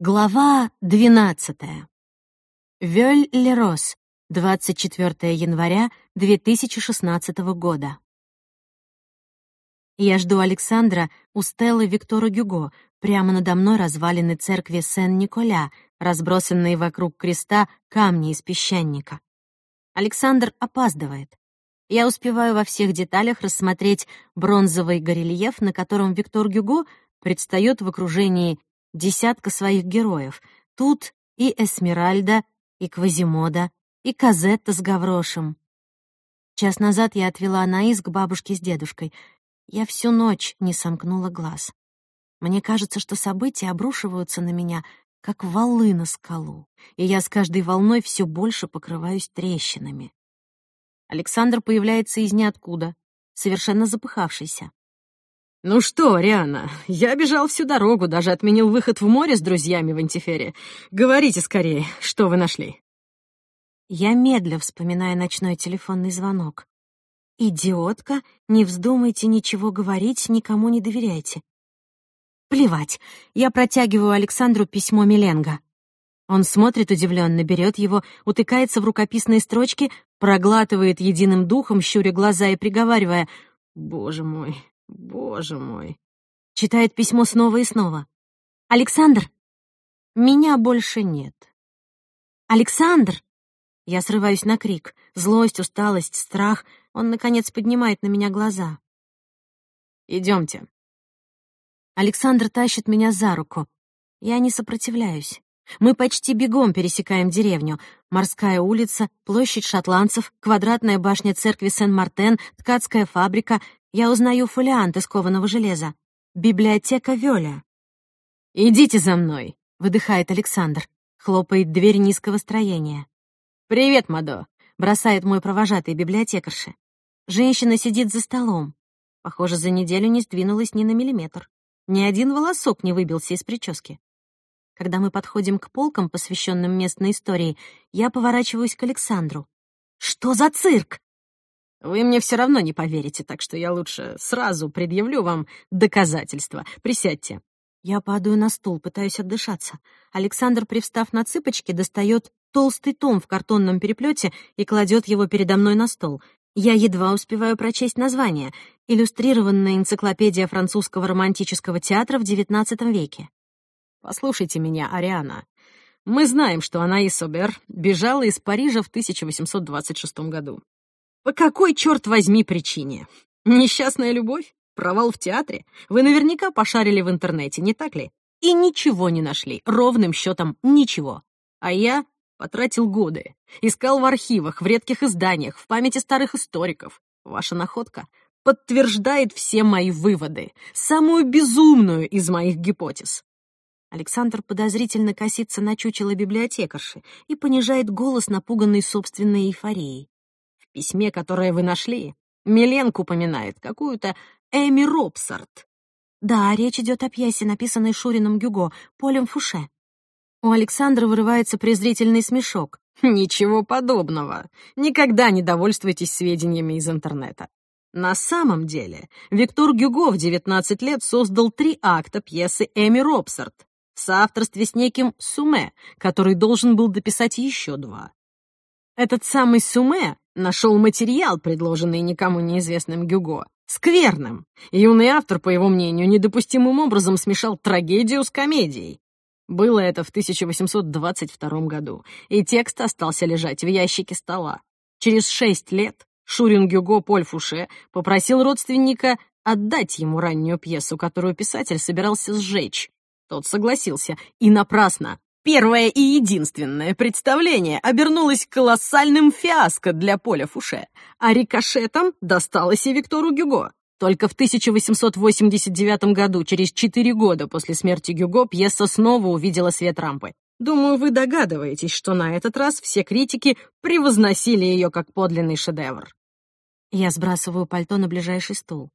Глава двенадцатая. Вёль-Лерос, 24 января 2016 года. Я жду Александра у Стеллы Виктора Гюго. Прямо надо мной развалины церкви Сен-Николя, разбросанные вокруг креста камни из песчаника. Александр опаздывает. Я успеваю во всех деталях рассмотреть бронзовый горельеф, на котором Виктор Гюго предстает в окружении десятка своих героев. Тут и Эсмеральда, и Квазимода, и Казетта с Гаврошем. Час назад я отвела Анаис к бабушке с дедушкой. Я всю ночь не сомкнула глаз. Мне кажется, что события обрушиваются на меня, как валы на скалу, и я с каждой волной все больше покрываюсь трещинами. Александр появляется из ниоткуда, совершенно запыхавшийся. «Ну что, Риана, я бежал всю дорогу, даже отменил выход в море с друзьями в Антифере. Говорите скорее, что вы нашли?» Я медля вспоминая ночной телефонный звонок. «Идиотка, не вздумайте ничего говорить, никому не доверяйте». Плевать, я протягиваю Александру письмо Миленга. Он смотрит удивленно, берет его, утыкается в рукописные строчки, проглатывает единым духом, щуря глаза и приговаривая «Боже мой, Боже мой. Читает письмо снова и снова. «Александр, меня больше нет». «Александр!» Я срываюсь на крик. Злость, усталость, страх. Он, наконец, поднимает на меня глаза. Идемте. Александр тащит меня за руку. Я не сопротивляюсь. Мы почти бегом пересекаем деревню. Морская улица, площадь шотландцев, квадратная башня церкви Сен-Мартен, ткацкая фабрика, я узнаю фолиант из кованого железа. Библиотека Вёля. «Идите за мной», — выдыхает Александр. Хлопает дверь низкого строения. «Привет, Мадо», — бросает мой провожатый библиотекарши. Женщина сидит за столом. Похоже, за неделю не сдвинулась ни на миллиметр. Ни один волосок не выбился из прически. Когда мы подходим к полкам, посвященным местной истории, я поворачиваюсь к Александру. «Что за цирк?» Вы мне все равно не поверите, так что я лучше сразу предъявлю вам доказательства. Присядьте». Я падаю на стул, пытаюсь отдышаться. Александр, привстав на цыпочки, достает толстый том в картонном переплете и кладет его передо мной на стол. Я едва успеваю прочесть название «Иллюстрированная энциклопедия французского романтического театра в XIX веке». «Послушайте меня, Ариана. Мы знаем, что Анаис Собер бежала из Парижа в 1826 году. По какой, черт возьми, причине? Несчастная любовь? Провал в театре? Вы наверняка пошарили в интернете, не так ли? И ничего не нашли, ровным счетом ничего. А я потратил годы, искал в архивах, в редких изданиях, в памяти старых историков. Ваша находка подтверждает все мои выводы, самую безумную из моих гипотез. Александр подозрительно косится на чучело библиотекарши и понижает голос, напуганный собственной эйфорией письме, которое вы нашли, Миленко упоминает какую-то Эми Робсарт. Да, речь идет о пьесе, написанной Шурином Гюго, Полем Фуше. У Александра вырывается презрительный смешок. Ничего подобного. Никогда не довольствуйтесь сведениями из интернета. На самом деле, Виктор Гюго в 19 лет создал три акта пьесы Эми Робсарт в соавторстве с неким Суме, который должен был дописать еще два. Этот самый Суме нашел материал, предложенный никому неизвестным Гюго, скверным. Юный автор, по его мнению, недопустимым образом смешал трагедию с комедией. Было это в 1822 году, и текст остался лежать в ящике стола. Через шесть лет Шурин Гюго Поль Фуше попросил родственника отдать ему раннюю пьесу, которую писатель собирался сжечь. Тот согласился, и напрасно. Первое и единственное представление обернулось колоссальным фиаско для Поля Фуше, а рикошетом досталось и Виктору Гюго. Только в 1889 году, через четыре года после смерти Гюго, пьеса снова увидела свет рампы. Думаю, вы догадываетесь, что на этот раз все критики превозносили ее как подлинный шедевр. Я сбрасываю пальто на ближайший стул.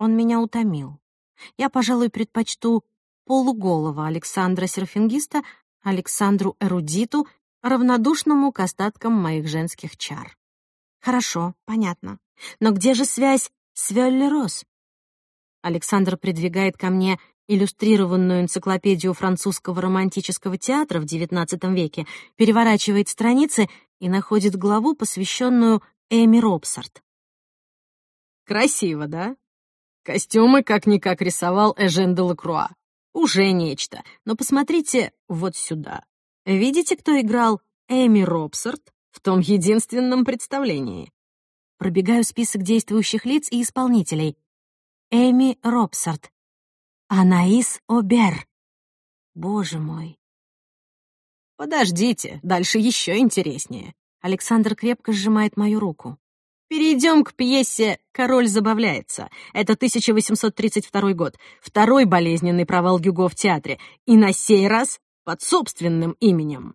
Он меня утомил. Я, пожалуй, предпочту полуголого Александра Серфингиста Александру Эрудиту, равнодушному к остаткам моих женских чар. Хорошо, понятно. Но где же связь с Вёллерос? Александр придвигает ко мне иллюстрированную энциклопедию французского романтического театра в XIX веке, переворачивает страницы и находит главу, посвященную Эми Робсарт. Красиво, да? Костюмы как-никак рисовал Эжен де Лакруа. Уже нечто. Но посмотрите вот сюда. Видите, кто играл Эми Робсарт в том единственном представлении? Пробегаю список действующих лиц и исполнителей. Эми Робсарт. Анаис Обер. Боже мой. Подождите, дальше еще интереснее. Александр крепко сжимает мою руку. Перейдем к пьесе «Король забавляется». Это 1832 год. Второй болезненный провал Гюго в театре. И на сей раз под собственным именем.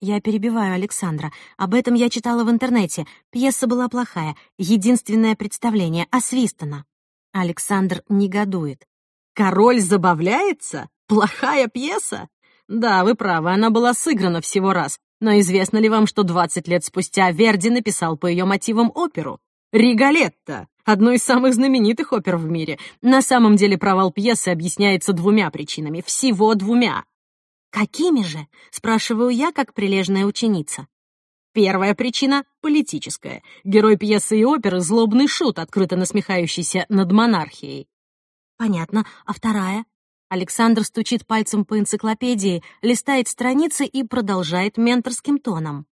Я перебиваю Александра. Об этом я читала в интернете. Пьеса была плохая. Единственное представление освистано. Александр негодует. «Король забавляется? Плохая пьеса?» Да, вы правы, она была сыграна всего раз. Но известно ли вам, что 20 лет спустя Верди написал по ее мотивам оперу? «Риголетто» — одну из самых знаменитых опер в мире. На самом деле провал пьесы объясняется двумя причинами. Всего двумя. «Какими же?» — спрашиваю я, как прилежная ученица. Первая причина — политическая. Герой пьесы и оперы — злобный шут, открыто насмехающийся над монархией. Понятно. А вторая? Александр стучит пальцем по энциклопедии, листает страницы и продолжает менторским тоном.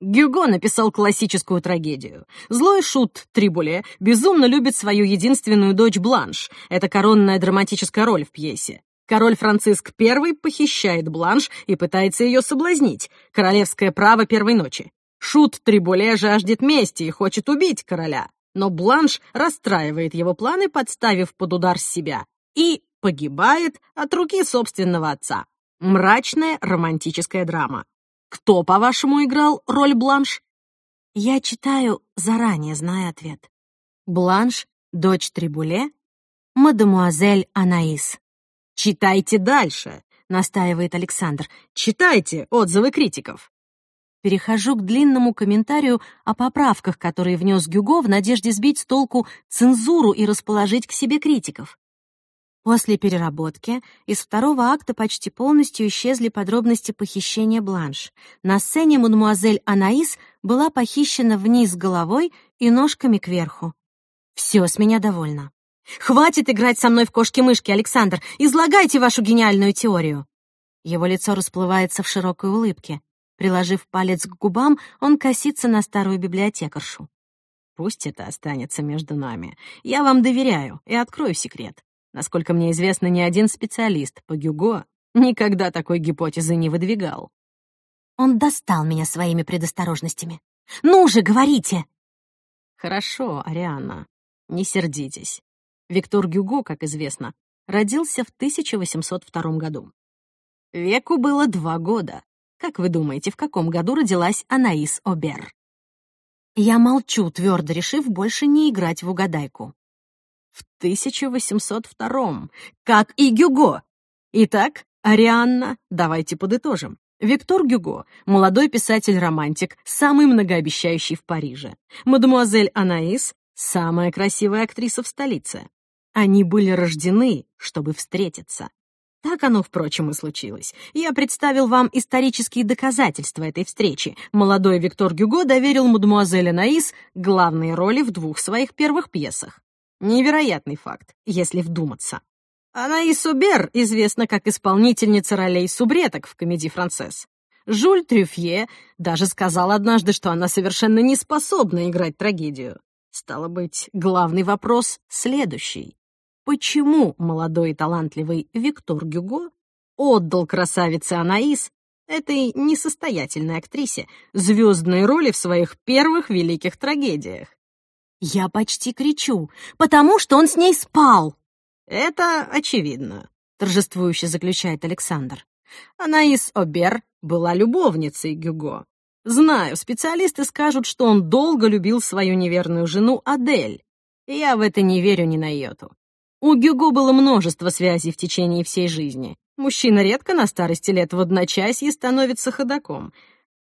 Гюго написал классическую трагедию. Злой шут Трибуле безумно любит свою единственную дочь Бланш. Это коронная драматическая роль в пьесе. Король Франциск I похищает Бланш и пытается ее соблазнить. Королевское право первой ночи. Шут Трибуле жаждет мести и хочет убить короля. Но Бланш расстраивает его планы, подставив под удар себя. И погибает от руки собственного отца. Мрачная романтическая драма. Кто, по-вашему, играл роль Бланш? Я читаю, заранее зная ответ. Бланш, дочь Трибуле, мадемуазель Анаис. «Читайте дальше», — настаивает Александр. «Читайте отзывы критиков». Перехожу к длинному комментарию о поправках, которые внес Гюго в надежде сбить с толку цензуру и расположить к себе критиков. После переработки из второго акта почти полностью исчезли подробности похищения Бланш. На сцене мадемуазель Анаис была похищена вниз головой и ножками кверху. Все, с меня довольно. «Хватит играть со мной в кошки-мышки, Александр! Излагайте вашу гениальную теорию!» Его лицо расплывается в широкой улыбке. Приложив палец к губам, он косится на старую библиотекаршу. «Пусть это останется между нами. Я вам доверяю и открою секрет. Насколько мне известно, ни один специалист по Гюго никогда такой гипотезы не выдвигал. Он достал меня своими предосторожностями. «Ну же, говорите!» «Хорошо, Арианна, не сердитесь. Виктор Гюго, как известно, родился в 1802 году. Веку было два года. Как вы думаете, в каком году родилась Анаис Обер? Я молчу, твердо решив больше не играть в угадайку в 1802-м, как и Гюго. Итак, Арианна, давайте подытожим. Виктор Гюго — молодой писатель-романтик, самый многообещающий в Париже. Мадемуазель Анаис — самая красивая актриса в столице. Они были рождены, чтобы встретиться. Так оно, впрочем, и случилось. Я представил вам исторические доказательства этой встречи. Молодой Виктор Гюго доверил мадемуазель Анаис главные роли в двух своих первых пьесах. Невероятный факт, если вдуматься. Она и Субер известна как исполнительница ролей субреток в комедии «Францесс». Жюль Трюфье даже сказал однажды, что она совершенно не способна играть трагедию. Стало быть, главный вопрос следующий. Почему молодой и талантливый Виктор Гюго отдал красавице Анаис, этой несостоятельной актрисе, звездные роли в своих первых великих трагедиях? Я почти кричу, потому что он с ней спал. Это очевидно, торжествующе заключает Александр. Она из Обер была любовницей Гюго. Знаю, специалисты скажут, что он долго любил свою неверную жену Адель. Я в это не верю ни на йоту. У Гюго было множество связей в течение всей жизни. Мужчина редко на старости лет в одночасье становится ходаком.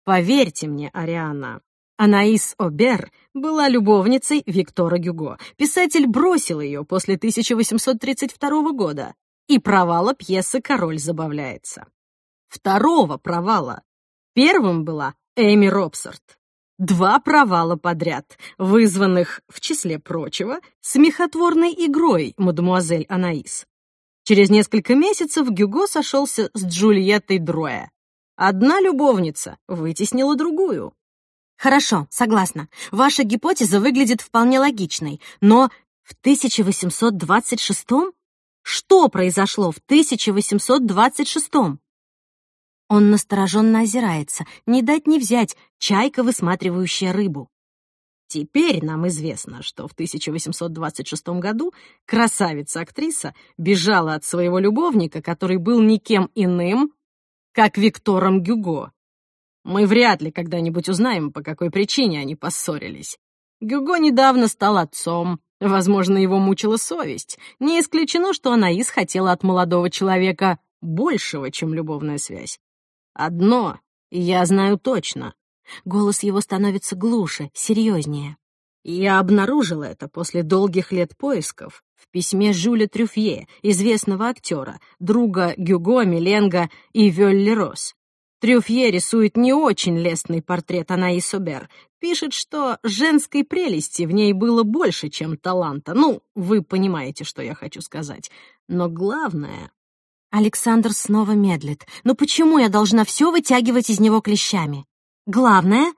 Поверьте мне, Ариана, Анаис Обер была любовницей Виктора Гюго. Писатель бросил ее после 1832 года. и провала пьесы «Король забавляется». Второго провала. Первым была Эми Робсарт. Два провала подряд, вызванных, в числе прочего, смехотворной игрой мадемуазель Анаис. Через несколько месяцев Гюго сошелся с Джульеттой Дроя. Одна любовница вытеснила другую. Хорошо, согласна. Ваша гипотеза выглядит вполне логичной, но в 1826-м? Что произошло в 1826-м? Он настороженно озирается, не дать не взять, чайка, высматривающая рыбу. Теперь нам известно, что в 1826 году красавица-актриса бежала от своего любовника, который был никем иным, как Виктором Гюго. Мы вряд ли когда-нибудь узнаем, по какой причине они поссорились. Гюго недавно стал отцом. Возможно, его мучила совесть. Не исключено, что Анаис хотела от молодого человека большего, чем любовная связь. Одно я знаю точно. Голос его становится глуше, серьезнее. Я обнаружила это после долгих лет поисков в письме Жюля Трюфье, известного актера, друга Гюго, Миленга и Вёлли Рос. Трюфье рисует не очень лестный портрет Анаи Собер. Пишет, что женской прелести в ней было больше, чем таланта. Ну, вы понимаете, что я хочу сказать. Но главное... Александр снова медлит. «Ну почему я должна все вытягивать из него клещами? Главное...»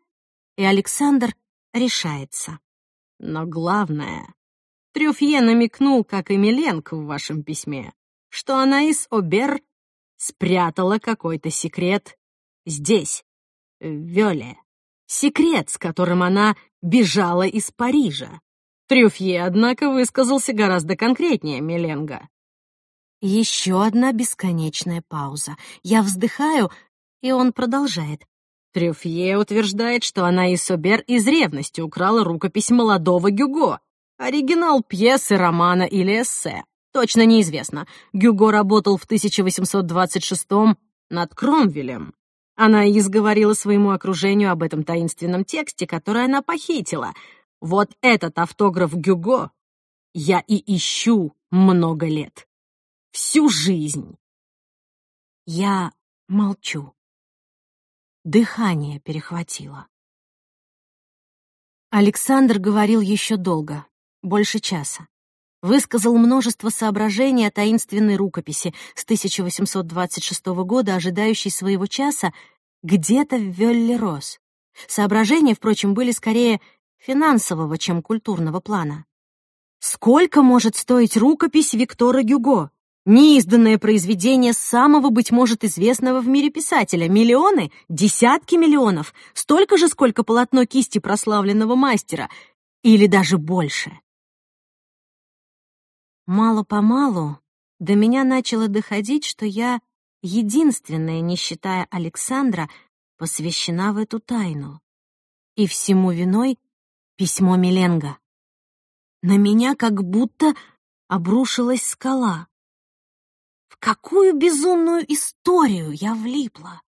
И Александр решается. Но главное... Трюфье намекнул, как и Миленко в вашем письме, что Анаис Обер спрятала какой-то секрет здесь, в Вёле. Секрет, с которым она бежала из Парижа. Трюфье, однако, высказался гораздо конкретнее Меленга. Еще одна бесконечная пауза. Я вздыхаю, и он продолжает. Трюфье утверждает, что она и Собер из ревности украла рукопись молодого Гюго. Оригинал пьесы, романа или эссе. Точно неизвестно. Гюго работал в 1826 над Кромвелем. Она изговорила своему окружению об этом таинственном тексте, который она похитила. Вот этот автограф Гюго я и ищу много лет. Всю жизнь. Я молчу. Дыхание перехватило. Александр говорил еще долго, больше часа. Высказал множество соображений о таинственной рукописи с 1826 года, ожидающей своего часа где-то в Вёлле-Рос. Соображения, впрочем, были скорее финансового, чем культурного плана. Сколько может стоить рукопись Виктора Гюго? Неизданное произведение самого, быть может, известного в мире писателя. Миллионы? Десятки миллионов? Столько же, сколько полотно кисти прославленного мастера? Или даже больше? Мало-помалу до меня начало доходить, что я единственная, не считая Александра, посвящена в эту тайну. И всему виной письмо Миленга. На меня как будто обрушилась скала. В какую безумную историю я влипла?